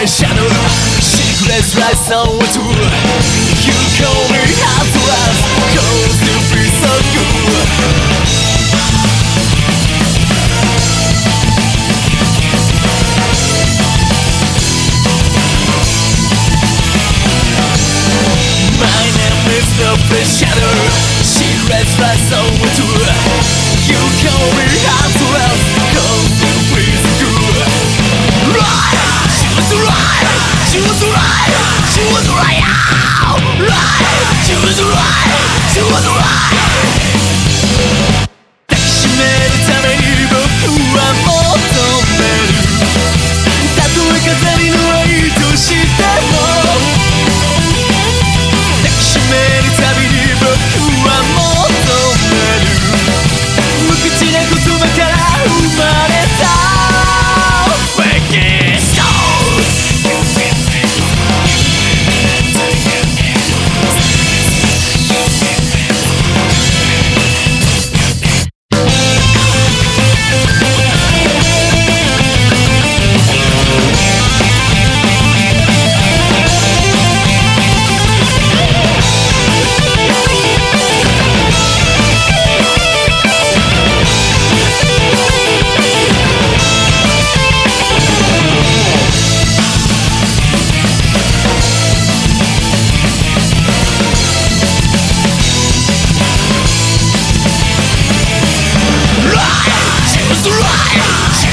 the shadow Secrets rise on to You call me hot glass Cause you be so cool My name is the shadow Secrets rise on to You call me hot the right